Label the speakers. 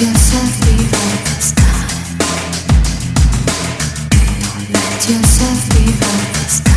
Speaker 1: Yourself be by this hard.